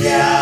Yeah.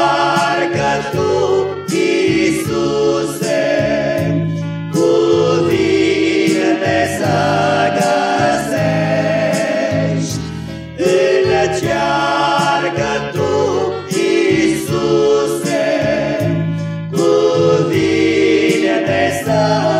love.